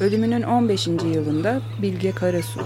Ölümünün 15. yılında Bilge Karasu.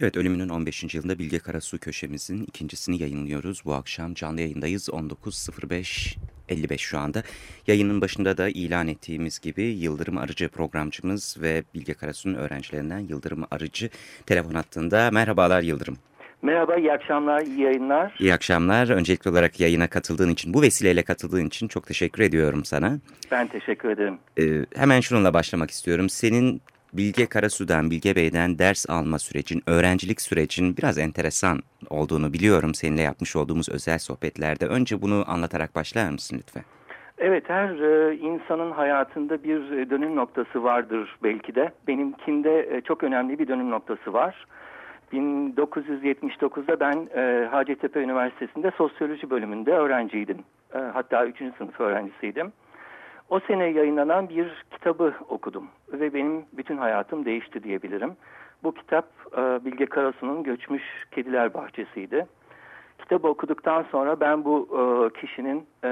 Evet ölümünün 15. yılında Bilge Karasu köşemizin ikincisini yayınlıyoruz. Bu akşam canlı yayındayız 19.05 55 şu anda. Yayının başında da ilan ettiğimiz gibi Yıldırım Arıcı programcımız ve Bilge Karasu'nun öğrencilerinden Yıldırım Arıcı telefon hattında. Merhabalar Yıldırım. Merhaba, iyi akşamlar, iyi yayınlar. İyi akşamlar. Öncelikli olarak yayına katıldığın için, bu vesileyle katıldığın için çok teşekkür ediyorum sana. Ben teşekkür ederim. Ee, hemen şununla başlamak istiyorum. Senin Bilge Karasu'dan, Bilge Bey'den ders alma sürecin, öğrencilik sürecin biraz enteresan olduğunu biliyorum seninle yapmış olduğumuz özel sohbetlerde. Önce bunu anlatarak başlar mısın lütfen? Evet, her e, insanın hayatında bir dönüm noktası vardır belki de. Benimkinde e, çok önemli bir dönüm noktası var. 1979'da ben e, Hacettepe Üniversitesi'nde sosyoloji bölümünde öğrenciydim. E, hatta 3. sınıf öğrencisiydim. O sene yayınlanan bir kitabı okudum ve benim bütün hayatım değişti diyebilirim. Bu kitap e, Bilge Karasu'nun Göçmüş Kediler Bahçesi'ydi. Kitabı okuduktan sonra ben bu e, kişinin e,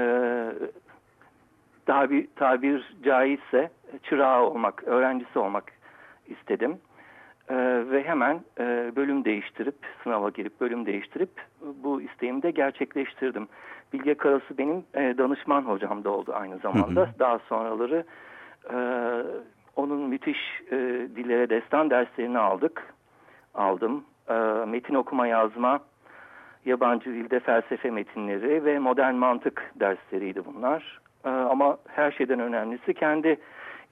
daha bir tabir caizse çırağı olmak, öğrencisi olmak istedim. Ee, ve hemen e, bölüm değiştirip, sınava girip bölüm değiştirip bu isteğimi de gerçekleştirdim. Bilge Karasu benim e, danışman hocam da oldu aynı zamanda. Hı hı. Daha sonraları e, onun müthiş e, dillere destan derslerini aldık. Aldım. E, metin okuma yazma, yabancı dilde felsefe metinleri ve modern mantık dersleriydi bunlar. E, ama her şeyden önemlisi kendi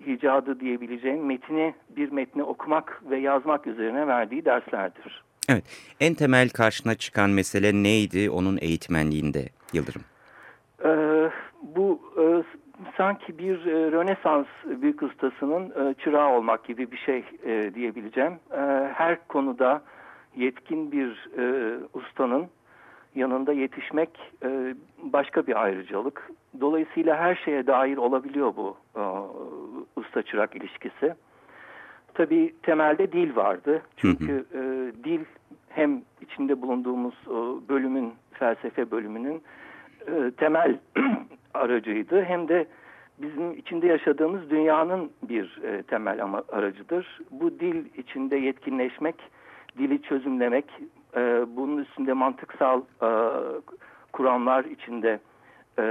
icadı diyebileceğim metini bir metni okumak ve yazmak üzerine verdiği derslerdir. Evet. En temel karşına çıkan mesele neydi onun eğitmenliğinde Yıldırım? Ee, bu e, sanki bir e, Rönesans büyük ustasının e, çırağı olmak gibi bir şey e, diyebileceğim. E, her konuda yetkin bir e, ustanın yanında yetişmek e, başka bir ayrıcalık. Dolayısıyla her şeye dair olabiliyor bu e, usta çırak ilişkisi. Tabii temelde dil vardı. Çünkü e, dil hem içinde bulunduğumuz e, bölümün, felsefe bölümünün e, temel aracıydı. Hem de bizim içinde yaşadığımız dünyanın bir e, temel ama aracıdır. Bu dil içinde yetkinleşmek, dili çözümlemek, e, bunun üstünde mantıksal e, kuramlar içinde e,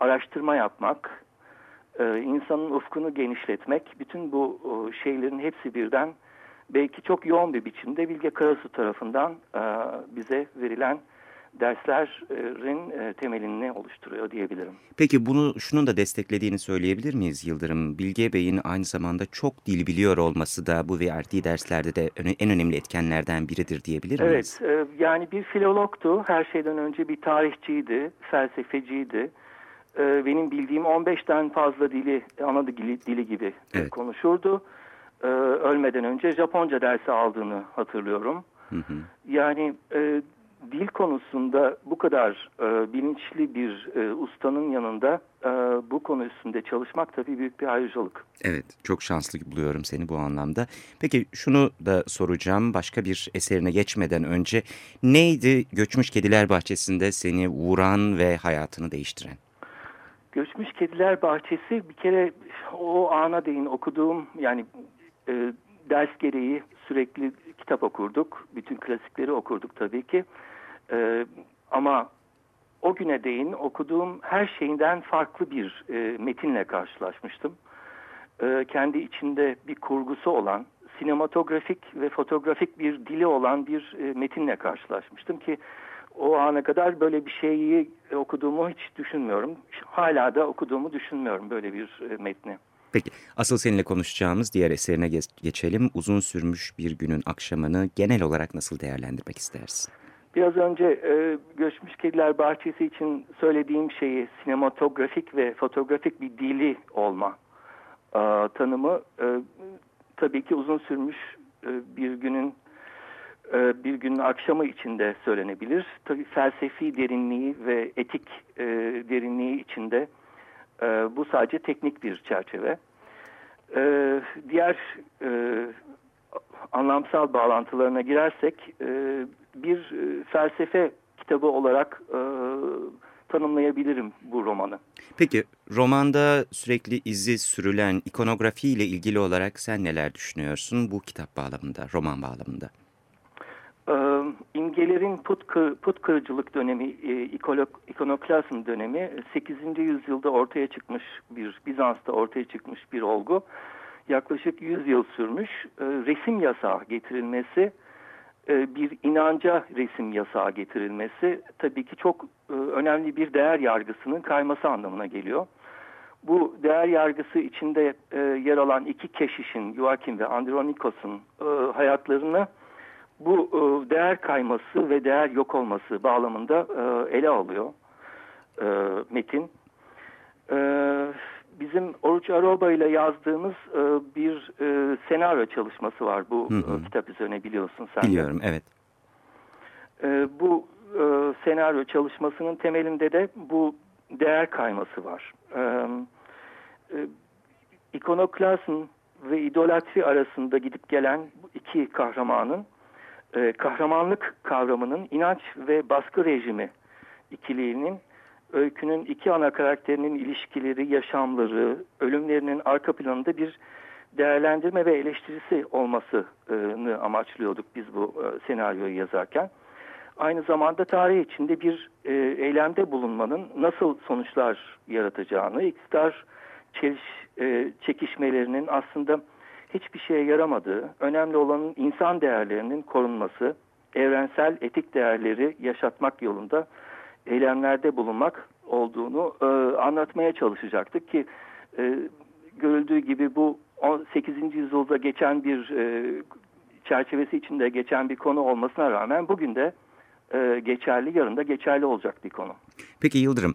araştırma yapmak, e, insanın ufkunu genişletmek, bütün bu e, şeylerin hepsi birden belki çok yoğun bir biçimde Bilge Karasu tarafından e, bize verilen derslerin e, temelini oluşturuyor diyebilirim. Peki bunu şunun da desteklediğini söyleyebilir miyiz Yıldırım? Bilge Bey'in aynı zamanda çok dil biliyor olması da bu verdiği derslerde de en önemli etkenlerden biridir diyebilir miyiz? Evet, e, yani bir filologtu. Her şeyden önce bir tarihçiydi, felsefeciydi. E, benim bildiğim 15'ten fazla dili, ana dili, dili gibi evet. konuşurdu. Ölmeden önce Japonca dersi aldığını hatırlıyorum. Hı hı. Yani dil konusunda bu kadar e, bilinçli bir e, ustanın yanında e, bu konu üstünde çalışmak tabii büyük bir ayrıcalık. Evet, çok şanslı buluyorum seni bu anlamda. Peki şunu da soracağım başka bir eserine geçmeden önce. Neydi Göçmüş Kediler Bahçesi'nde seni vuran ve hayatını değiştiren? Göçmüş Kediler Bahçesi bir kere o ana değin okuduğum yani e, ders gereği sürekli kitap okurduk. Bütün klasikleri okurduk tabii ki. E, ama o güne değin okuduğum her şeyinden farklı bir e, metinle karşılaşmıştım. E, kendi içinde bir kurgusu olan, sinematografik ve fotoğrafik bir dili olan bir e, metinle karşılaşmıştım ki o ana kadar böyle bir şeyi okuduğumu hiç düşünmüyorum. Hala da okuduğumu düşünmüyorum böyle bir e, metni. Peki asıl seninle konuşacağımız diğer eserine geçelim. Uzun sürmüş bir günün akşamını genel olarak nasıl değerlendirmek istersin? Biraz önce e, Göçmüş Kediler Bahçesi için söylediğim şeyi sinematografik ve fotoğrafik bir dili olma e, tanımı e, tabii ki uzun sürmüş e, bir günün e, bir günün akşamı içinde söylenebilir. Tabii felsefi derinliği ve etik e, derinliği içinde e, bu sadece teknik bir çerçeve. Diğer anlamsal bağlantılarına girersek bir felsefe kitabı olarak tanımlayabilirim bu romanı. Peki romanda sürekli izi sürülen ikonografi ile ilgili olarak sen neler düşünüyorsun bu kitap bağlamında, roman bağlamında? Ee, imgelerin put, kır, put kırıcılık dönemi, e, ikonoklazm dönemi 8. yüzyılda ortaya çıkmış bir, Bizans'ta ortaya çıkmış bir olgu. Yaklaşık 100 yıl sürmüş. E, resim yasağı getirilmesi, e, bir inanca resim yasağı getirilmesi tabii ki çok önemli bir değer yargısının kayması anlamına geliyor. Bu değer yargısı içinde yer alan iki keşişin, Joachim ve Andronikos'un hayatlarını bu e, değer kayması ve değer yok olması bağlamında e, ele alıyor e, metin. E, bizim Oruç Aroba ile yazdığımız e, bir e, senaryo çalışması var bu hı hı. Kitap üzerine biliyorsun sen. Biliyorum evet. E, bu e, senaryo çalışmasının temelinde de bu değer kayması var. E, e, ve idolatri arasında gidip gelen iki kahramanın e, kahramanlık kavramının inanç ve baskı rejimi ikiliğinin öykünün iki ana karakterinin ilişkileri, yaşamları, ölümlerinin arka planında bir değerlendirme ve eleştirisi olmasını amaçlıyorduk biz bu e, senaryoyu yazarken. Aynı zamanda tarih içinde bir e, eylemde bulunmanın nasıl sonuçlar yaratacağını, iktidar e, çekişmelerinin aslında hiçbir şeye yaramadığı, önemli olanın insan değerlerinin korunması, evrensel etik değerleri yaşatmak yolunda eylemlerde bulunmak olduğunu e, anlatmaya çalışacaktık ki e, görüldüğü gibi bu 18. yüzyılda geçen bir e, çerçevesi içinde geçen bir konu olmasına rağmen bugün de e, geçerli, yarın da geçerli olacak bir konu. Peki Yıldırım,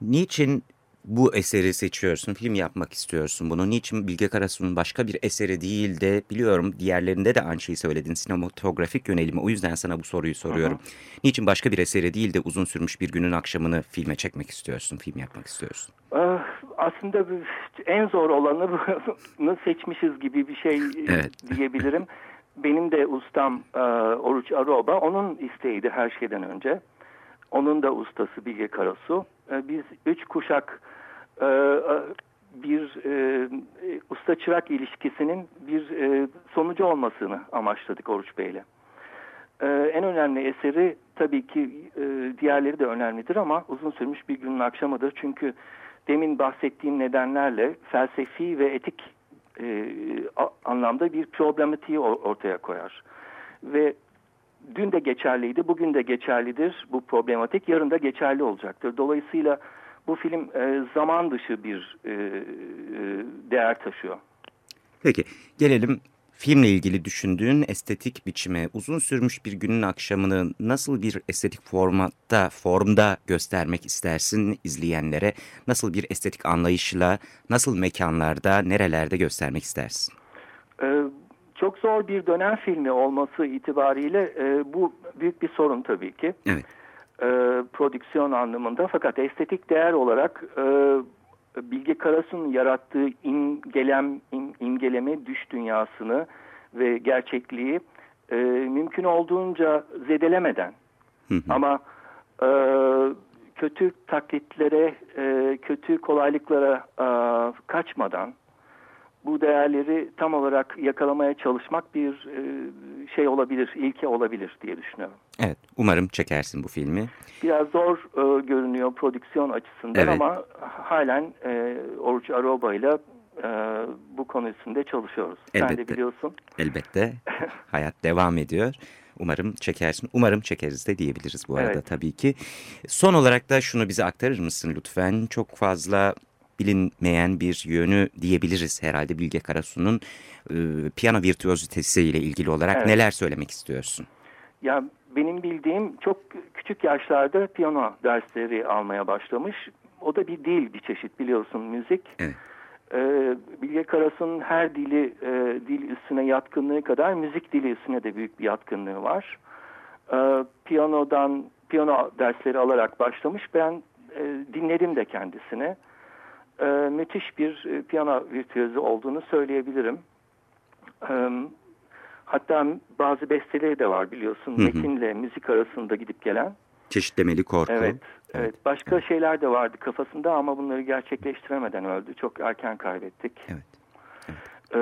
niçin bu eseri seçiyorsun, film yapmak istiyorsun bunu. Niçin Bilge Karasu'nun başka bir eseri değil de biliyorum diğerlerinde de aynı şeyi söyledin sinematografik yönelimi. O yüzden sana bu soruyu soruyorum. Aha. Niçin başka bir eseri değil de uzun sürmüş bir günün akşamını filme çekmek istiyorsun, film yapmak istiyorsun? Ah, aslında en zor olanı seçmişiz gibi bir şey evet. diyebilirim. Benim de ustam e, Oruç Aroba, onun isteğiydi her şeyden önce. Onun da ustası Bilge Karasu. E, biz üç kuşak e, e, bir usta çırak ilişkisinin bir sonucu olmasını amaçladık Oruç Bey'le. En önemli eseri tabii ki diğerleri de önemlidir ama uzun sürmüş bir günün akşamıdır. Çünkü demin bahsettiğim nedenlerle felsefi ve etik anlamda bir problematiği ortaya koyar. Ve dün de geçerliydi, bugün de geçerlidir bu problematik, yarın da geçerli olacaktır. Dolayısıyla bu film e, zaman dışı bir e, e, değer taşıyor. Peki gelelim filmle ilgili düşündüğün estetik biçime. Uzun sürmüş bir günün akşamını nasıl bir estetik formatta, formda göstermek istersin izleyenlere? Nasıl bir estetik anlayışla, nasıl mekanlarda, nerelerde göstermek istersin? Ee, çok zor bir dönem filmi olması itibariyle e, bu büyük bir sorun tabii ki. Evet. E, prodüksiyon anlamında fakat estetik değer olarak e, Bilge Karasu'nun yarattığı imgelem, im, imgeleme düş dünyasını ve gerçekliği e, mümkün olduğunca zedelemeden hı hı. ama e, kötü taklitlere, e, kötü kolaylıklara e, kaçmadan bu değerleri tam olarak yakalamaya çalışmak bir e, şey olabilir, ilke olabilir diye düşünüyorum. Evet, umarım çekersin bu filmi. Biraz zor e, görünüyor prodüksiyon açısından evet. ama halen e, Oruç Aroba ile e, bu konu üstünde çalışıyoruz. Elbette. Sen de biliyorsun. Elbette. Hayat devam ediyor. Umarım çekersin. Umarım çekeriz de diyebiliriz bu arada evet. tabii ki. Son olarak da şunu bize aktarır mısın lütfen? Çok fazla bilinmeyen bir yönü diyebiliriz herhalde Bilge Karasu'nun e, piyano virtüozitesiyle ilgili olarak evet. neler söylemek istiyorsun? Ya benim bildiğim çok küçük yaşlarda piyano dersleri almaya başlamış. O da bir dil bir çeşit biliyorsun müzik. Evet. Ee, Bilge Karasu'nun her dili e, dil üstüne yatkınlığı kadar müzik dili üstüne de büyük bir yatkınlığı var. Ee, piyanodan piyano dersleri alarak başlamış. Ben e, dinledim de kendisini e, müthiş bir e, piyano virtüözü olduğunu söyleyebilirim. E, hatta bazı besteleri de var biliyorsun. Hı hı. Metinle müzik arasında gidip gelen. Çeşitlemeli korku. Evet. Evet. Başka şeyler de vardı kafasında ama bunları gerçekleştiremeden öldü. Çok erken kaybettik. Evet. Ee,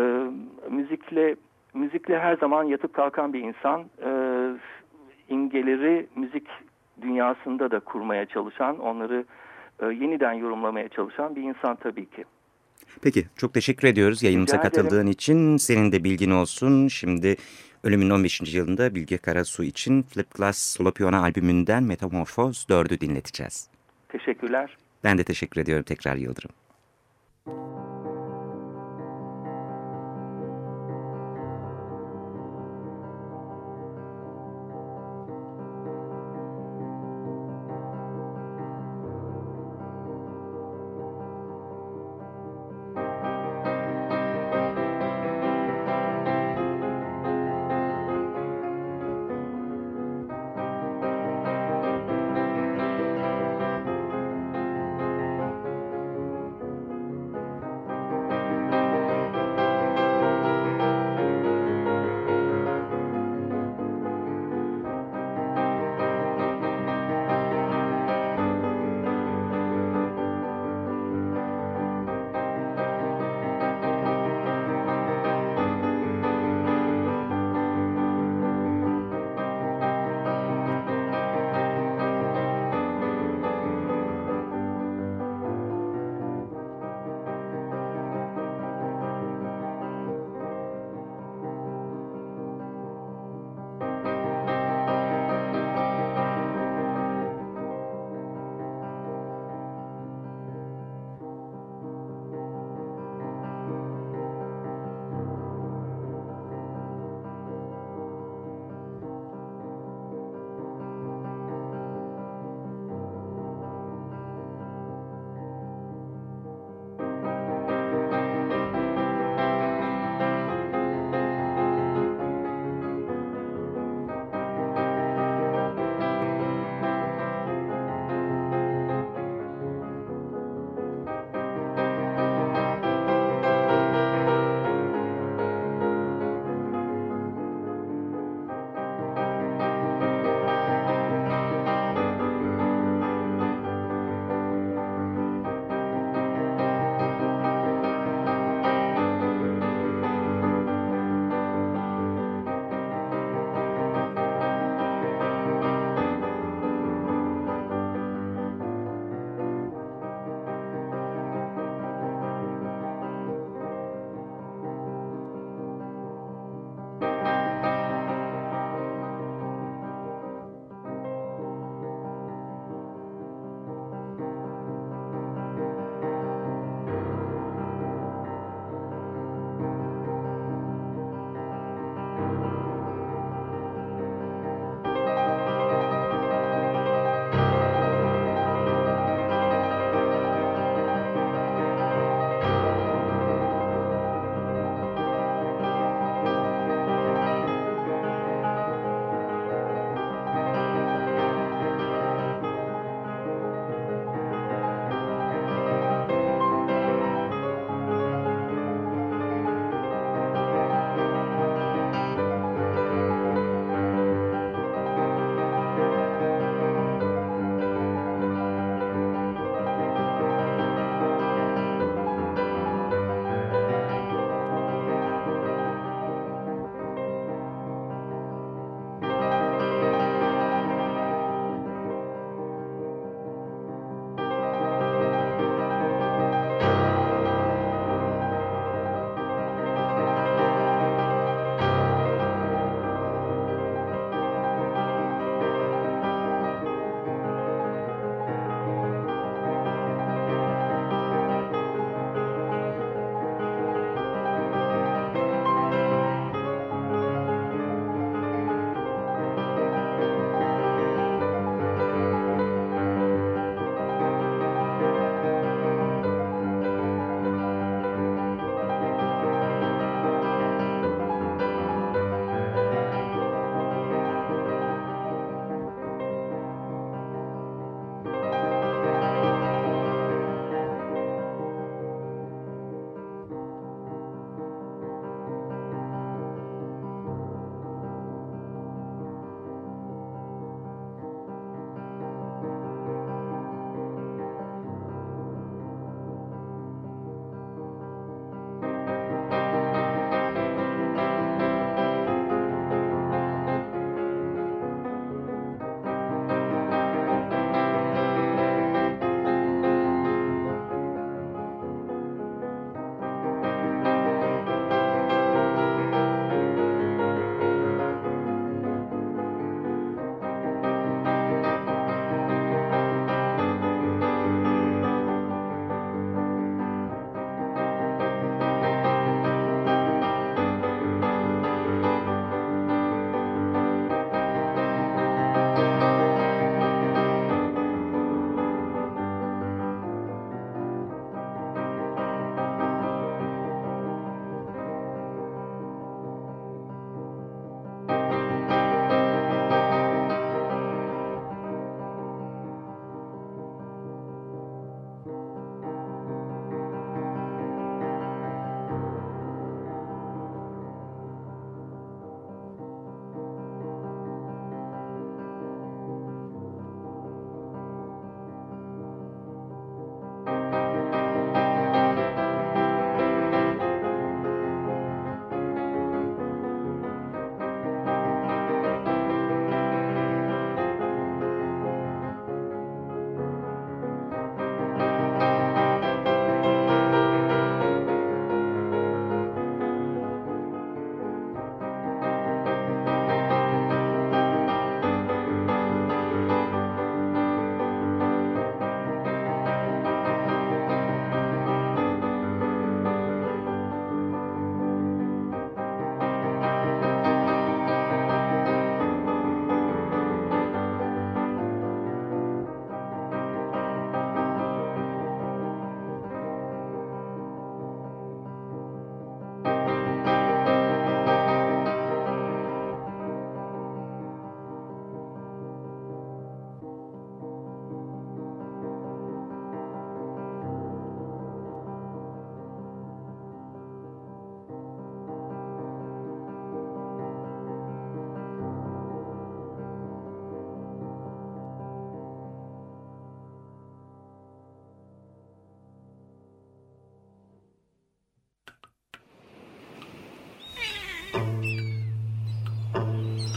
müzikle müzikle her zaman yatıp kalkan bir insan. Ee, imgeleri müzik dünyasında da kurmaya çalışan, onları e, yeniden yorumlamaya çalışan bir insan tabii ki. Peki çok teşekkür ediyoruz yayınımıza katıldığın için. Senin de bilgin olsun. Şimdi ölümün 15. yılında Bilge Karasu için Flip Glass Solo Piyano albümünden Metamorphoz 4'ü dinleteceğiz. Teşekkürler. Ben de teşekkür ediyorum tekrar Yıldırım.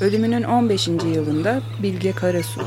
Ölümünün 15. yılında Bilge Karasu